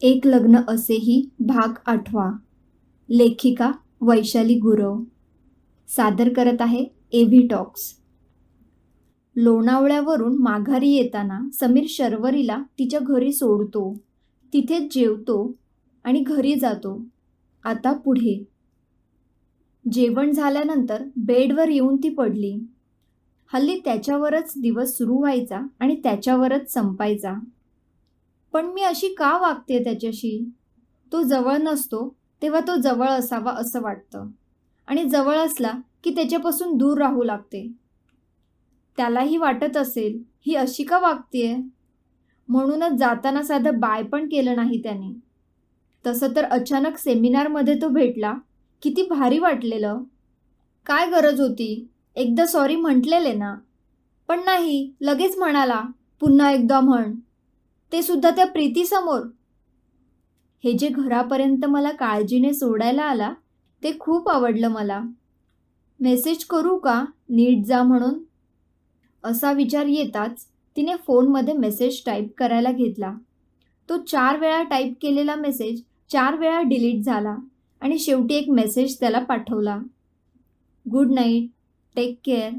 एक लग्न असेही भाग आठवा. लेखिका वैशाली गुरव. सादर करत आहे एव्ही टॉक्स. लोणावळ्यावरून माघारी येताना समीर शर्वरीला तिच्या घरी सोडतो. तिथेच जेवतो आणि घरी जातो. आता पुढे. जेवण झाल्यानंतर बेडवर येऊन ती पडली. हल्ली त्याच्यावरच दिवस सुरू व्हायचा आणि त्याच्यावरच संपायचा. पण मी अशी का वागते त्याच्याशी? तो जवळ नसतो तेव्हा तो जवळ असावा असं वाटतं. आणि जवळ असला की त्याच्यापासून दूर राहू लागते. त्यालाही वाटत असेल ही अशी का वागतेय? म्हणूनच जाताना साधं बाय पण केलं नाही त्याने. तसं तर अचानक सेमिनारमध्ये तो भेटला. किती भारी वाटलेलं. काय गरज होती? एकदा सॉरी म्हटलेले ना. पण नाही लगेच म्हणाला पुन्हा एकदा म्हण. ते सुद्धा त्या प्रीतीसमोर. हे जे घरापर्यंत मला काळजीने सोडायला आला ते खूप आवडलं मला. मेसेज करू का? नीट जा म्हणून. असा विचार येताच तिने फोनमध्ये मेसेज टाईप करायला घेतला. तो चार वेळा टाईप केलेला मेसेज चार वेळा डिलीट झाला आणि शेवटी एक मेसेज त्याला पाठवला. Good night take care.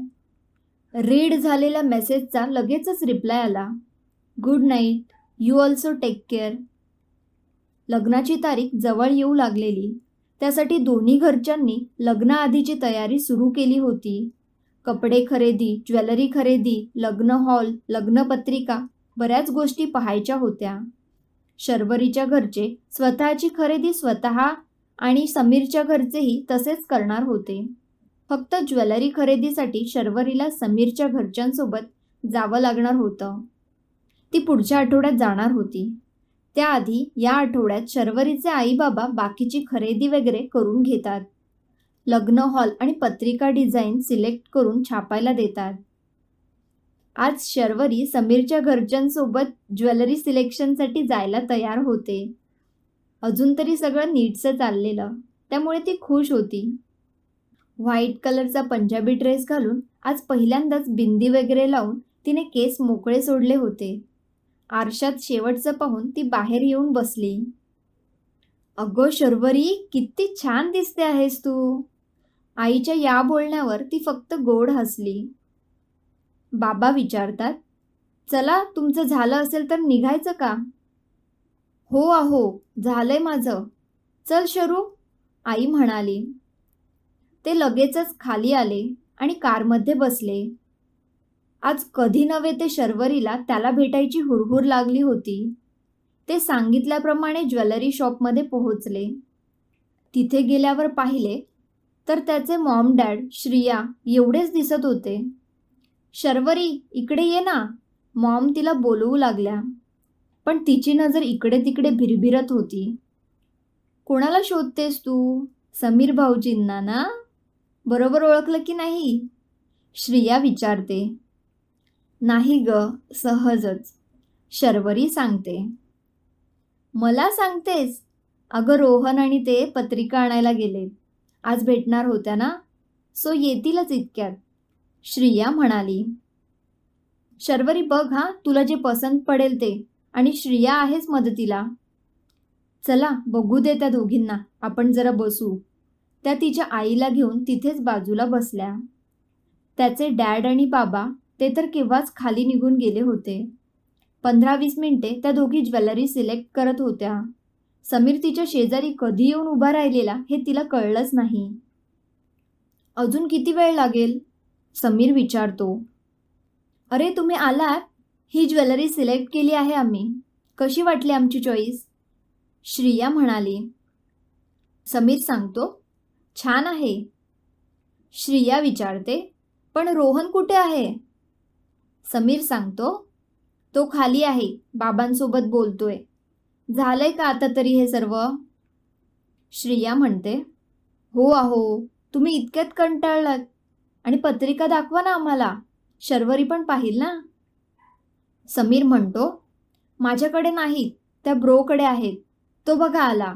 Read झालेल्या मेसेजचा लगेचच रिप्लाय आला. Good night you also take care लग्नाची तारीख जवळ येऊ लागलेली. त्यासाठी दोन्ही घरच्यांनी लग्नाआधीची तयारी सुरू केली होती. कपडे खरेदी ज्वेलरी खरेदी लग्न हॉल लग्नपत्रिका बऱ्याच गोष्टी पाहायच्या होत्या. शर्वरीच्या घरचे स्वतःची खरेदी स्वतः आणि समीरच्या घरचेही तसेच करणार होते. फक्त ज्वेलरी खरेदीसाठी शर्वरीला समीरच्या घरच्यांसोबत जावं लागणार होतं. ती पुढच्या आठवड्यात जाणार होती. त्याआधी या आठवड्यात शर्वरीचे आईबाबा बाकीची खरेदी वगैरे करून घेतात. लग्न हॉल आणि पत्रिका डिझाईन सिलेक्ट करून छापायला देतात. आज शर्वरी समीरच्या घरच्यांसोबत ज्वेलरी सिलेक्शनसाठी जायला तयार होते. अजून तरी सगळं नीटचं चाललेलं त्यामुळे ती खुश होती. व्हाईट कलरचा पंजाबी ड्रेस घालून आज पहिल्यांदाच बिंदी वगैरे लावून तिने केस मोकळे सोडले होते. आरशात शेवटचं पाहून ती बाहेर येऊन बसली. अगो शर्वरी किती छान दिसते आहेस तू. आईच्या या बोलण्यावर ती फक्त गोड हसली. बाबा विचारतात चला तुमचं झालं असेल तर निघायचं का? हो आहो झालंय माझं. चल शरू आई म्हणाली. ते लगेचच खाली आले आणि कारमध्ये बसले. आज कधी नव्हे ते शर्वरीला त्याला भेटायची हुरहुर लागली होती. ते सांगितल्याप्रमाणे ज्वेलरी शॉपमध्ये पोहोचले. तिथे गेल्यावर पाहिले तर त्याचे मॉम डॅड श्रिया एवढेच दिसत होते. शर्वरी इकडे ये ना. मॉम तिला बोलवू लागल्या. पण तिची नजर इकडे तिकडे भिरभिरत होती. कोणाला शोधतेस तू? समीर भाऊजींना ना? बरोबर ओळखलं की नाही? श्रिया विचारते. नाही ग सहजच. शर्वरी सांगते. मला सांगतेस. अगं रोहन आणि ते पत्रिका आणायला गेले. आज भेटणार होत्या ना? सो येतीलच इतक्यात. श्रिया म्हणाली. शर्वरी बघ हा तुला जे पसंत पडेल ते. आणि श्रिया आहेच मदतीला. चला बघू दे त्या दोघींना. आपण जरा बसू. त्या तिच्या आईला घेऊन तिथेच बाजूला बसल्या. त्याचे डॅड आणि बाबा ते तर केव्हाच खाली निघून गेले होते. पंधरा वीस मिनिटे त्या दोघी ज्वेलरी सिलेक्ट करत होत्या. समीर तिच्या शेजारी कधी येऊन उभा राहिलेला हे तिला कळलंच नाही. अजून किती वेळ लागेल? समीर विचारतो. अरे तुम्ही आलात? ही ज्वेलरी सिलेक्ट केली आहे आम्ही. कशी वाटली आमची चॉईस? श्रिया म्हणाली. समीर सांगतो. छान आहे. श्रिया विचारते. पण रोहन कुठे आहे? समीर सांगतो तो खाली आहे बाबांसोबत बोलतोय. झालंय का आता तरी हे सर्व? श्रिया म्हणते हो आहो तुम्ही इतक्यात कंटाळलात. आणि पत्रिका दाखवा ना आम्हाला. शर्वरी पण पाहिल ना? समीर म्हणतो माझ्याकडे नाही त्या ब्रोकडे आहेत. तो बघा आला.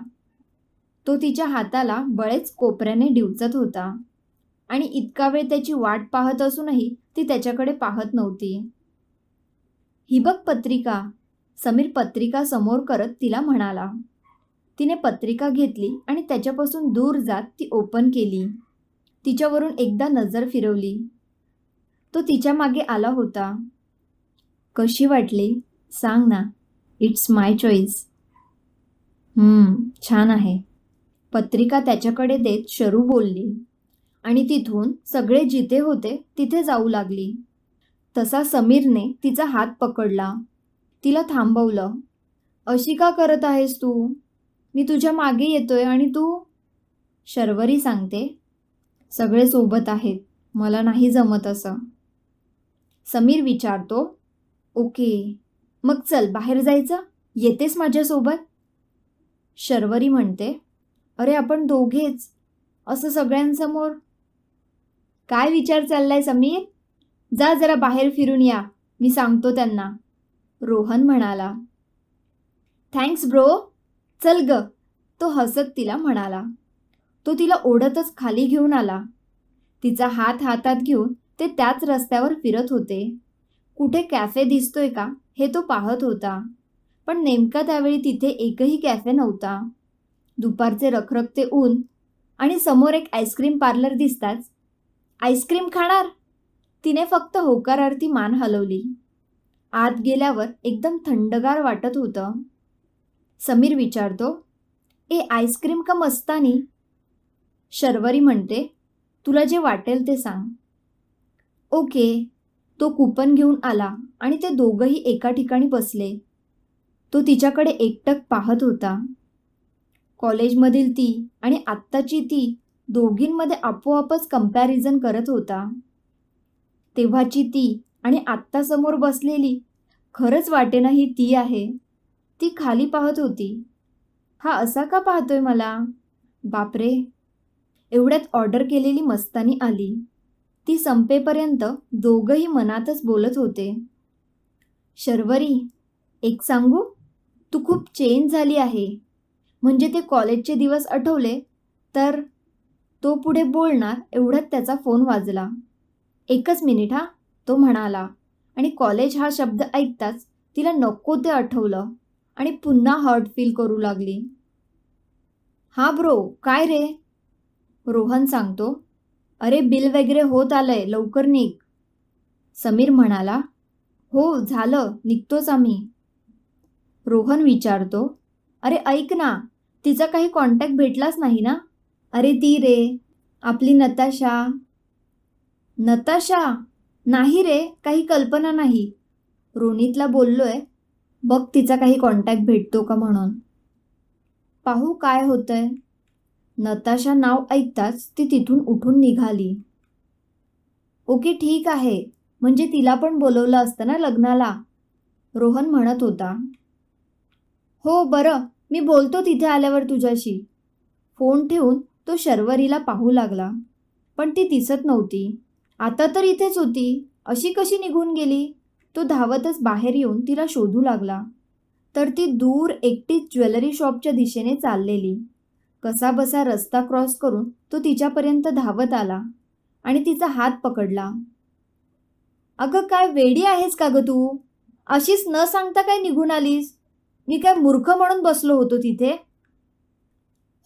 तो तिच्या हाताला बळेच कोपऱ्याने डिवचत होता. आणि इतका वेळ त्याची वाट पाहत असूनही ती त्याच्याकडे पाहत नव्हती. ही बघ पत्रिका. समीर पत्रिका समोर करत तिला म्हणाला. तिने पत्रिका घेतली आणि त्याच्यापासून दूर जात ती ओपन केली. तिच्यावरून एकदा नजर फिरवली. तो तिच्यामागे आला होता. कशी वाटली? सांग ना. इट्स माय चॉईस छान आहे. पत्रिका त्याच्याकडे देत शरू बोलली. आणि तिथून सगळे जिथे होते तिथे जाऊ लागली. तसा समीरने तिचा हात पकडला. तिला थांबवलं. अशी का करत आहेस तू? मी तुझ्या मागे येतोय आणि तू शर्वरी सांगते. सगळे सोबत आहेत. मला नाही जमत असं. समीर विचारतो. ओके. मग चल बाहेर जायचं? येतेस माझ्यासोबत? शर्वरी म्हणते. अरे आपण दोघेच. असं सगळ्यांसमोर काय विचार चाललाय समीर? जा जरा बाहेर फिरून या मी सांगतो त्यांना. रोहन म्हणाला. थँक्स ब्रो चल ग. तो हसत तिला म्हणाला. तो तिला ओढतच खाली घेऊन आला. तिचा हात हातात घेऊन ते त्याच रस्त्यावर फिरत होते. कुठे कॅफे दिसतोय का हे तो पाहत होता. पण नेमका त्यावेळी तिथे एकही कॅफे नव्हता. दुपारचे रखरखते ऊन आणि समोर एक आईस्क्रीम पार्लर दिसताच आईस्क्रीम खाणार? तिने फक्त होकारार्थी मान हलवली. आत गेल्यावर एकदम थंडगार वाटत होतं. समीर विचारतो ए आईस्क्रीम का मस्तानी? शर्वरी म्हणते तुला जे वाटेल ते सांग. ओके. तो कुपन घेऊन आला आणि ते दोघंही एका ठिकाणी बसले. तो तिच्याकडे एकटक पाहत होता. कॉलेजमधील ती आणि आत्ताची ती दोघींमध्ये आपोआपच कंपॅरिझन करत होता. तेव्हाची ती आणि आत्ता समोर बसलेली खरंच वाटेना ही ती आहे. ती खाली पाहत होती. हा असा का पाहतोय मला? बापरे! एवढ्यात ऑर्डर केलेली मस्तानी आली. ती संपेपर्यंत दोघंही मनातच बोलत होते. शर्वरी एक सांगू? तू खूप चेंज झाली आहे. म्हणजे ते कॉलेजचे दिवस आठवले? तर तो पुढे बोलणार एवढ्यात त्याचा फोन वाजला. एकच मिनिट हा तो म्हणाला. आणि कॉलेज हा शब्द ऐकताच तिला नको ते आठवलं आणि पुन्हा हर्ट फील करू लागली. हा ब्रो काय रे? रोहन सांगतो. अरे बिल वगैरे होत आलंय लवकर निघ. समीर म्हणाला. हो झालं निघतोच आम्ही. रोहन विचारतो. अरे ऐक ना तिचा काही कॉन्टॅक्ट भेटलाच नाही ना? अरे ती रे आपली नताशा. नताशा? नाही रे काही कल्पना नाही. रोनीतला बोललोय बघ तिचा काही कॉन्टॅक्ट भेटतो का म्हणून. पाहू काय होतंय. नताशा नाव ऐकताच ती तिथून उठून निघाली. ओके ठीक आहे. म्हणजे तिला पण बोलवलं असतं ना लग्नाला? रोहन म्हणत होता. हो बरं. मी बोलतो तिथे आल्यावर तुझ्याशी. फोन ठेवून तो शर्वरीला पाहू लागला. पण ती दिसत नव्हती. आता तर इथेच होती. अशी कशी निघून गेली? तो धावतच बाहेर येऊन तिला शोधू लागला. तर ती दूर एकटीच ज्वेलरी शॉपच्या दिशेने चाललेली. कसाबसा रस्ता क्रॉस करून तो तिच्यापर्यंत धावत आला आणि तिचा हात पकडला. अगं काय वेडी आहेस का ग तू? अशीच न सांगता काय निघून आलीस? मी काय मूर्ख म्हणून बसलो होतो तिथे?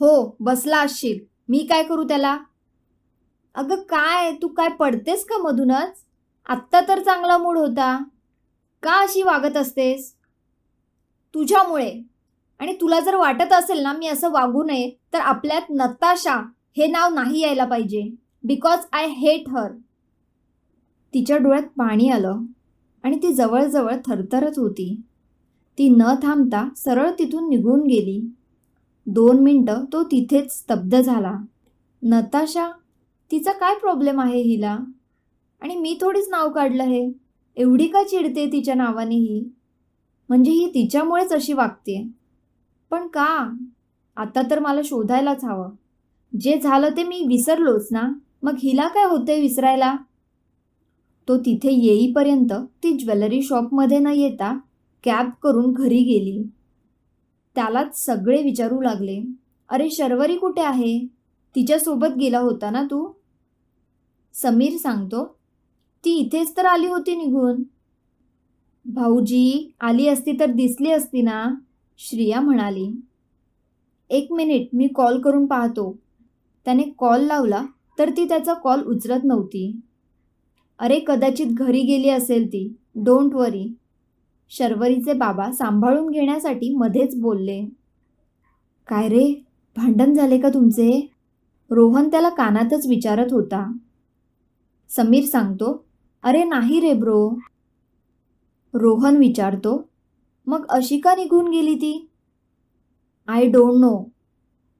हो बसला असशील. मी काय करू त्याला? अगं काय? तू काय पडतेस का मधूनच? आत्ता तर चांगला मूड होता. का अशी वागत असतेस? तुझ्यामुळे. आणि तुला जर वाटत असेल ना मी असं वागू नये तर आपल्यात नताशा हे नाव नाही यायला पाहिजे. बिकॉज आय हेट हर तिच्या डोळ्यात पाणी आलं आणि ती जवळजवळ थरथरत होती. ती न थांबता सरळ तिथून निघून गेली. दोन मिनटं तो तिथेच स्तब्ध झाला. नताशा तिचा काय प्रॉब्लेम आहे हिला? आणि मी थोडीच नाव काढलं हे. एवढी का चिडते तिच्या नावाने ही? म्हणजे ही तिच्यामुळेच अशी वागते. पण का? आता तर मला शोधायलाच हवं. जे झालं ते मी विसरलोच ना? मग हिला काय होते विसरायला? तो तिथे येईपर्यंत ती ज्वेलरी शॉपमध्ये न येता कॅब करून घरी गेली. त्यालाच सगळे विचारू लागले. अरे शर्वरी कुठे आहे? तिच्यासोबत गेला होता ना तू? समीर सांगतो. ती इथेच तर आली होती निघून. भाऊजी आली असती तर दिसली असती ना? श्रिया म्हणाली. एक मिनिट मी कॉल करून पाहतो. त्याने कॉल लावला तर ती त्याचा कॉल उचलत नव्हती. अरे कदाचित घरी गेली असेल ती. डोंट वरी. शर्वरीचे बाबा सांभाळून घेण्यासाठी मध्येच बोलले. काय रे? भांडण झाले का तुमचे? रोहन त्याला कानातच विचारत होता. समीर सांगतो अरे नाही रे ब्रो. रोहन विचारतो मग अशी का निघून गेली ती? आय डोंट नो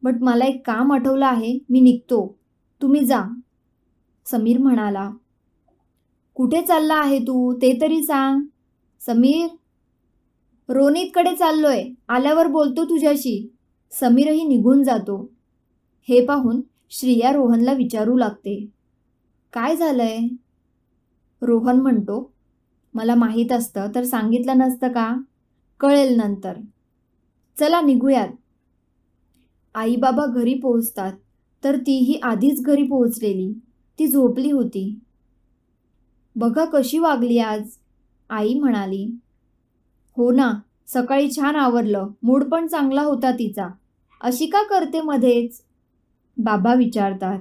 बट मला एक काम आठवलं आहे मी निघतो. तुम्ही जा. समीर म्हणाला कुठे चालला आहे तू? ते तरी सांग. समीर रोनितकडे चाललोय. आल्यावर बोलतो तुझ्याशी. समीरही निघून जातो. हे पाहून श्रिया रोहनला विचारू लागते. काय झालंय? रोहन म्हणतो. मला माहीत असतं तर सांगितलं नसतं का? कळेल नंतर. चला निघूयात. आई बाबा घरी पोहोचतात तर तीही आधीच घरी पोहोचलेली. ती झोपली होती. बघा कशी वागली आज. आई म्हणाली हो ना सकाळी छान आवरलं. मूड पण चांगला होता तिचा. अशी का करते मध्येच? बाबा विचारतात.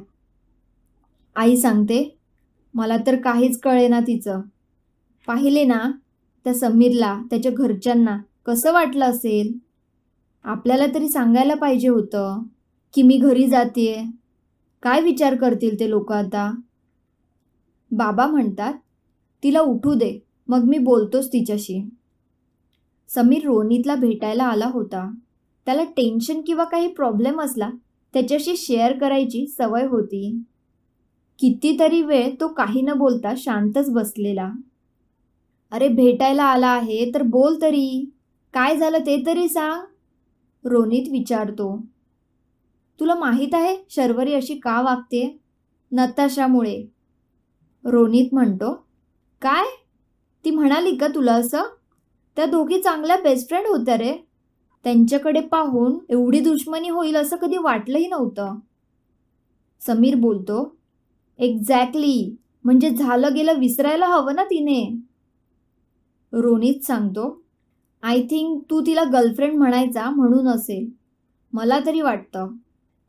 आई सांगते मला तर काहीच कळेना तिचं. पाहिले ना त्या समीरला त्याच्या घरच्यांना कसं वाटलं असेल? आपल्याला तरी सांगायला पाहिजे होतं की मी घरी जाते काय विचार करतील ते लोक आता? बाबा म्हणतात तिला उठू दे. मग मी बोलतोच तिच्याशी. समीर रोनीतला भेटायला आला होता. त्याला टेन्शन किंवा काही प्रॉब्लेम असला त्याच्याशी शेअर करायची सवय होती. कितीतरी वेळ तो काही न बोलता शांतच बसलेला. अरे भेटायला आला आहे तर बोल तरी. काय झालं ते तरी सांग. रोनित विचारतो. तुला माहीत आहे शर्वरी अशी का वागते नताशामुळे. रोनित म्हणतो काय? ती म्हणाली का तुला असं? त्या दोघी चांगल्या बेस्ट फ्रेंड होत्या रे. त्यांच्याकडे पाहून एवढी दुश्मनी होईल असं कधी वाटलंही नव्हतं. समीर बोलतो एक्झॅक्टली म्हणजे झालं गेलं विसरायला हवं ना तिने. रोनीत सांगतो आय थिंक तू तिला गर्लफ्रेंड म्हणायचा म्हणून असेल. मला तरी वाटतं.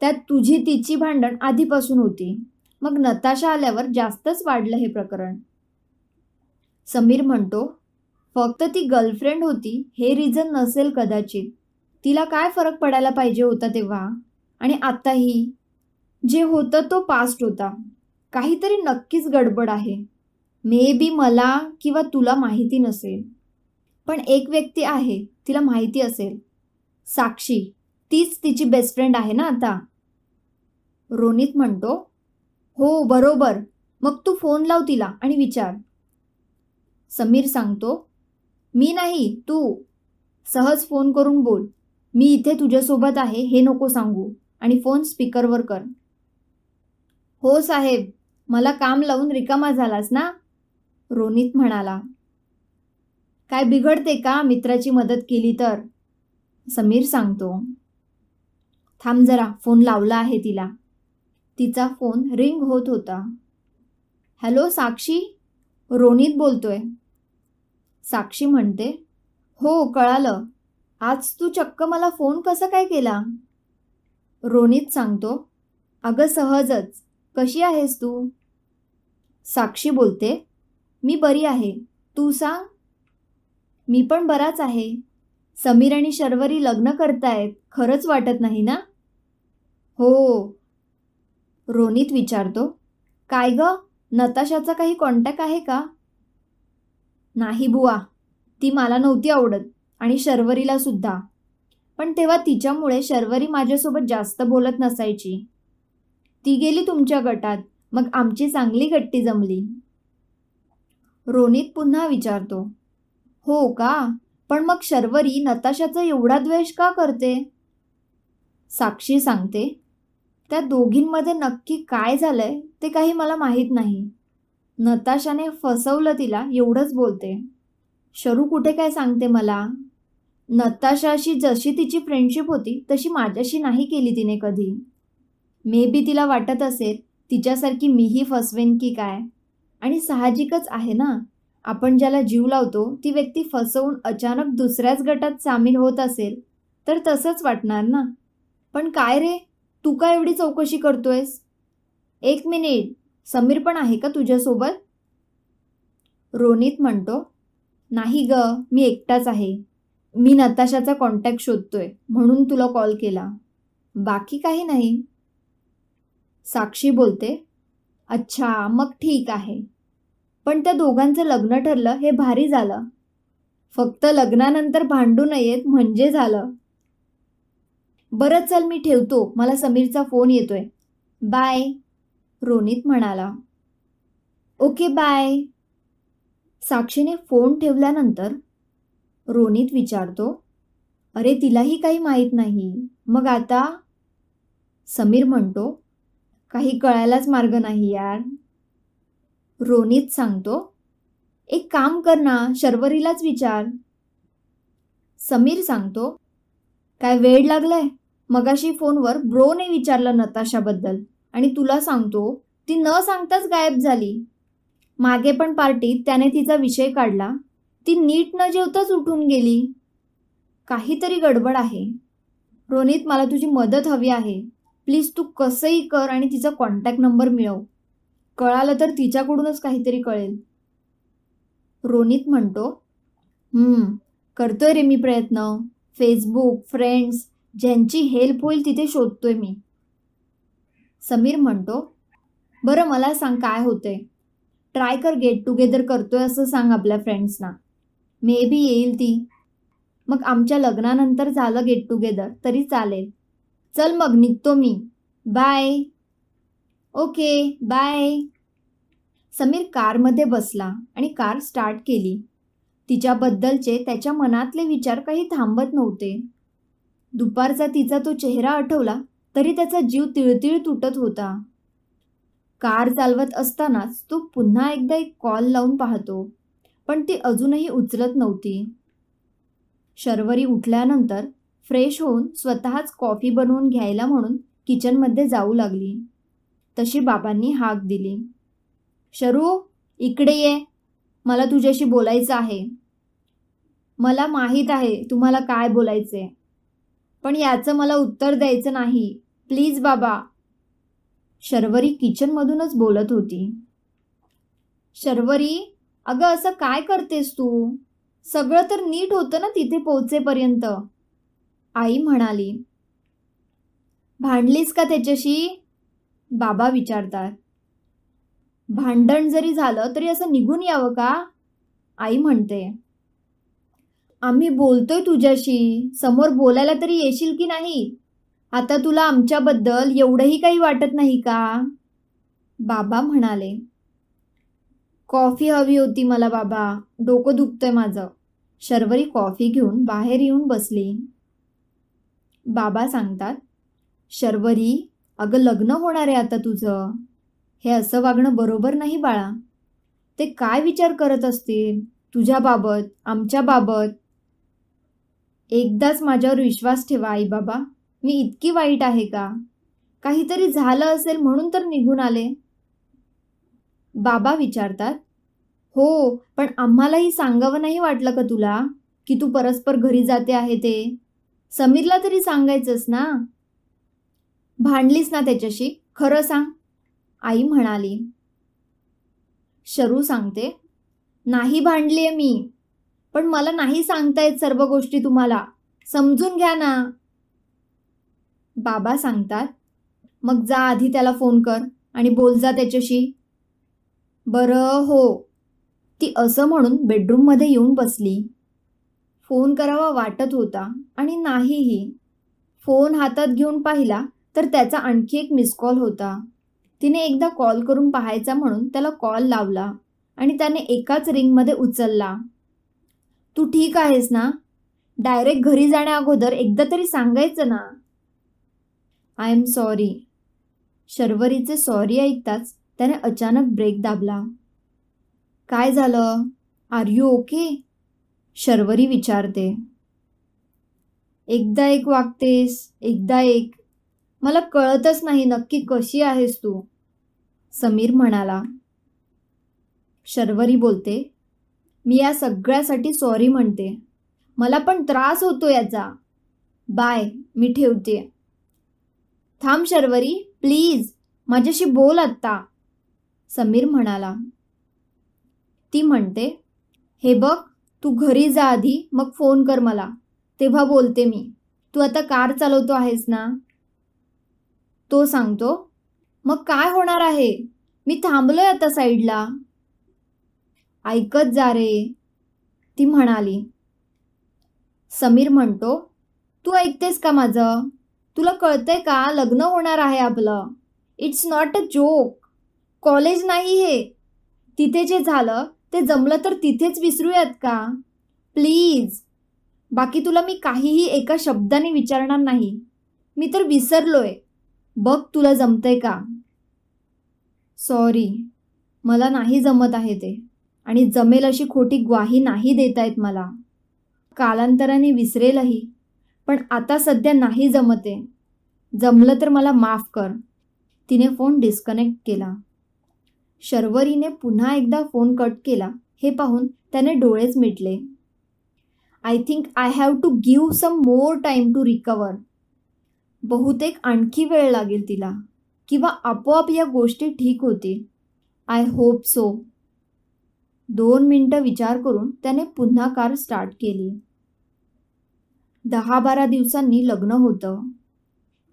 त्यात तुझी तिची भांडण आधीपासून होती. मग नताशा आल्यावर जास्तच वाढलं हे प्रकरण. समीर म्हणतो फक्त ती गर्लफ्रेंड होती हे रिझन नसेल कदाचित. तिला काय फरक पडायला पाहिजे होता तेव्हा? आणि आत्ताही. जे होतं तो पास्ट होता. काहीतरी नक्कीच गडबड आहे. मे बी मला किंवा तुला माहिती नसेल. पण एक व्यक्ती आहे तिला माहिती असेल. साक्षी तीच तिची बेस्ट फ्रेंड आहे ना आता? रोनित म्हणतो हो बरोबर. मग तू फोन लाव तिला आणि विचार. समीर सांगतो मी नाही तू. सहज फोन करून बोल. मी इथे तुझ्यासोबत आहे हे नको सांगू. आणि फोन स्पीकरवर कर. हो साहेब मला काम लावून रिकामा झालास ना? रोनित म्हणाला. काय बिघडते का मित्राची मदत केली तर? समीर सांगतो. थांब जरा फोन लावला आहे तिला. तिचा फोन रिंग होत होता. हॅलो साक्षी रोनित बोलतोय. साक्षी म्हणते हो कळालं. आज तू चक्क मला फोन कसा काय केला? रोनित सांगतो अगं सहजच. कशी आहेस तू? साक्षी बोलते मी बरी आहे. तू सांग. मी पण बराच आहे. समीर आणि शर्वरी लग्न करतायत. खरंच वाटत नाही ना? हो. रोनित विचारतो काय ग? नताशाचा काही कॉन्टॅक्ट आहे का? नाही बुवा. ती मला नव्हती आवडत आणि शर्वरीला सुद्धा. पण तेव्हा तिच्यामुळे शर्वरी माझ्यासोबत जास्त बोलत नसायची. ती गेली तुमच्या गटात. मग आमची चांगली गट्टी जमली. रोनित पुन्हा विचारतो. हो का? पण मग शर्वरी नताशाचा एवढा द्वेष का करते? साक्षी सांगते. त्या दोघींमध्ये नक्की काय झालंय ते काही मला माहीत नाही. नताशाने फसवलं तिला एवढंच बोलते. शरू कुठे काय सांगते मला? नताशाशी जशी तिची फ्रेंडशिप होती तशी माझ्याशी नाही केली तिने कधी. मे बी तिला वाटत असेल तिच्यासारखी मीही फसवेन की काय? आणि साहजिकच आहे ना? आपण ज्याला जीव लावतो ती व्यक्ती फसवून अचानक दुसऱ्याच गटात सामील होत असेल तर तसंच वाटणार ना? पण काय रे? तू का एवढी चौकशी करतोयस? एक मिनिट. समीर पण आहे का तुझ्यासोबत? रोनित म्हणतो नाही ग मी एकटाच आहे. मी नताशाचा कॉन्टॅक्ट शोधतोय म्हणून तुला कॉल केला. बाकी काही नाही. साक्षी बोलते अच्छा मग ठीक आहे. पण त्या दोघांचं लग्न ठरलं हे भारी झालं. फक्त लग्नानंतर भांडू नयेत म्हणजे झालं. बरं चल मी ठेवतो. मला समीरचा फोन येतोय. बाय रोनित म्हणाला. Okay bye. साक्षीने फोन ठेवल्यानंतर रोनित विचारतो अरे तिलाही काही माहीत नाही. मग आता? समीर म्हणतो काही कळायलाच मार्ग नाही यार. रोनित सांगतो एक काम कर ना शर्वरीलाच विचार. समीर सांगतो काय वेळ लागलाय? मगाशी फोनवर ब्रोने विचारलं नताशाबद्दल आणि तुला सांगतो ती न सांगताच गायब झाली. मागे पण पार्टीत त्याने तिचा विषय काढला. ती नीट न जेवताच उठून गेली. काहीतरी गडबड आहे. रोनित मला तुझी मदत हवी आहे. प्लीज तू कसंही कर आणि तिचा कॉन्टॅक्ट नंबर मिळव. कळालं तर तिच्याकडूनच काहीतरी कळेल. रोनित म्हणतो करतोय रे मी प्रयत्न. फेसबुक फ्रेंड्स ज्यांची हेल्प होईल तिथे शोधतोय मी. समीर म्हणतो बरं मला सांग काय होतंय? ट्राय कर गेट टुगेदर करतोय असं सांग आपल्या फ्रेंड्सना मे बी येईल ती. मग आमच्या लग्नानंतर झालं गेट टुगेदर तरी चालेल. चल मग निघतो मी. बाय ओके बाय समीर कारमध्ये बसला आणि कार स्टार्ट केली. तिच्याबद्दलचे त्याच्या मनातले विचार काही थांबत नव्हते. दुपारचा तिचा तो चेहरा आठवला तरी त्याचा जीव तिळतिळ तुटत होता. कार चालवत असतानाच तो पुन्हा एकदा एक कॉल लावून पाहतो पण ती अजूनही उचलत नव्हती. शर्वरी उठल्यानंतर फ्रेश होऊन स्वतःच कॉफी बनवून घ्यायला म्हणून किचनमध्ये जाऊ लागली. तशी बाबांनी हाक दिली. शरू इकडे ये. मला तुझ्याशी बोलायचं आहे. मला माहीत आहे तुम्हाला काय बोलायचे पण याचं मला उत्तर द्यायचं नाही. प्लीज बाबा. शर्वरी किचनमधूनच बोलत होती. शर्वरी अगं असं काय करतेस तू? सगळं तर नीट होतं ना तिथे पोहोचेपर्यंत? आई म्हणाली. भांडलीस का त्याच्याशी? बाबा विचारतात. भांडण जरी झालं तरी असं निघून यावं का? आई म्हणते आम्ही बोलतोय तुझ्याशी. समोर बोलायला तरी येशील की नाही? आता तुला आमच्याबद्दल एवढंही काही वाटत नाही का? बाबा म्हणाले कॉफी हवी होती मला बाबा. डोकं दुखतंय माझं. शर्वरी कॉफी घेऊन बाहेर येऊन बसली. बाबा सांगतात शर्वरी अगं लग्न होणार आहे आता तुझं. हे असं वागणं बरोबर नाही बाळा. ते काय विचार करत असतील? तुझ्याबाबत आमच्याबाबत? एकदाच माझ्यावर विश्वास ठेवा आई बाबा मी इतकी वाईट आहे का? काहीतरी झालं असेल म्हणून तर निघून आले. बाबा विचारतात हो पण आम्हालाही सांगावं नाही वाटलं का तुला की तू परस्पर घरी जाते आहे ते? समीरला तरी सांगायचंस ना? भांडलीस ना त्याच्याशी? खरं सांग. आई म्हणाली शरू सांगते. नाही भांडलीये मी पण मला नाही सांगतायत सर्व गोष्टी तुम्हाला. समजून घ्या ना. बाबा सांगतात मग जा आधी त्याला फोन कर आणि बोल जा त्याच्याशी. बरं हो. ती असं म्हणून बेडरूममध्ये येऊन बसली. फोन करावा वाटत होता आणि नाहीही. फोन हातात घेऊन पाहिला तर त्याचा आणखी एक मिस कॉल होता. तिने एकदा कॉल करून पाहायचा म्हणून त्याला कॉल लावला आणि त्याने एकाच रिंगमध्ये उचलला. तू ठीक आहेस ना? डायरेक्ट घरी जाण्या अगोदर एकदा तरी सांगायचं ना? I am sorry. शर्वरीचे सॉरी ऐकताच त्याने अचानक ब्रेक दाबला. काय झालं? R you okay? शर्वरी विचारते. एकदा एक वागतेस एकदा एक. मला कळतच नाही नक्की कशी आहेस तू. समीर म्हणाला. शर्वरी बोलते मी या सगळ्यासाठी सॉरी म्हणते. मला पण त्रास होतो याचा. बाय मी ठेवते. थांब शर्वरी प्लीज माझ्याशी बोल आत्ता. समीर म्हणाला. ती म्हणते हे बघ तू घरी जा आधी मग फोन कर मला. तेव्हा बोलते मी. तू आता कार चालवतो आहेस ना? तो सांगतो मग काय होणार आहे? मी थांबलोय आता साईडला. ऐकत जा रे. ती म्हणाली. समीर म्हणतो तू ऐकतेस का माझं? तुला कळतंय का? लग्न होणार आहे आपलं. It's not a joke college नाही हे. तिथे जे झालं ते जमलं तर तिथेच विसरूयात का? प्लीज बाकी तुला मी काहीही एका शब्दाने विचारणार नाही. मी तर विसरलोय. बघ तुला जमतंय का? सॉरी मला नाही जमत आहे ते. आणि जमेल अशी खोटी ग्वाही नाही देतायत मला. कालांतराने विसरेलही. पण आता सध्या नाही जमते जमलं तर मला माफ कर. तिने फोन डिस्कनेक्ट केला. शर्वरीने पुन्हा एकदा फोन कट केला. हे पाहून त्याने डोळेच मिटले. I think I have to give some more time to recover बहुतेक आणखी वेळ लागेल तिला किंवा आपोआप या गोष्टी ठीक होतील. आय होप सो दोन मिनटं विचार करून त्याने पुन्हा कार स्टार्ट केली. दहा बारा दिवसांनी लग्न होतं.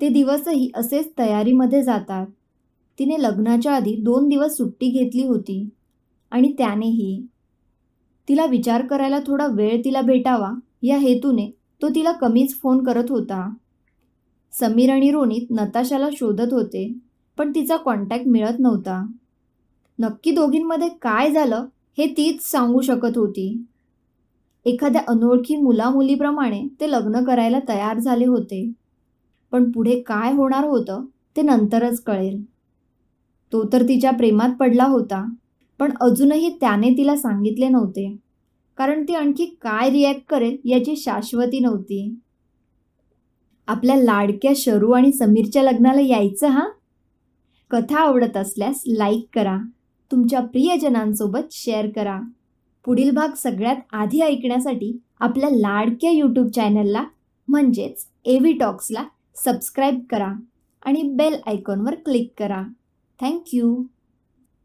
ते दिवसही असेच तयारीमध्ये जातात. तिने लग्नाच्या आधी दोन दिवस सुट्टी घेतली होती आणि त्यानेही. तिला विचार करायला थोडा वेळ तिला भेटावा या हेतूने तो तिला कमीच फोन करत होता. समीर आणि रोनित नताशाला शोधत होते पण तिचा कॉन्टॅक्ट मिळत नव्हता. नक्की दोघींमध्ये काय झालं हे तीच सांगू शकत होती. एखाद्या अनोळखी मुलामुलीप्रमाणे ते लग्न करायला तयार झाले होते. पण पुढे काय होणार होतं ते नंतरच कळेल. तो तर तिच्या प्रेमात पडला होता पण अजूनही त्याने तिला सांगितले नव्हते. कारण ती आणखी काय रिॲक्ट करेल याची शाश्वती नव्हती. आपल्या लाडक्या शरू आणि समीरच्या लग्नाला यायचं हा? कथा आवडत असल्यास लाईक करा. तुमच्या प्रियजनांसोबत शेअर करा. पुढील भाग सगळ्यात आधी ऐकण्यासाठी आपल्या लाडक्या यूट्यूब चॅनलला म्हणजेच एव्ही टॉक्सला सबस्क्राईब करा आणि बेल आयकॉनवर क्लिक करा. थँक्यू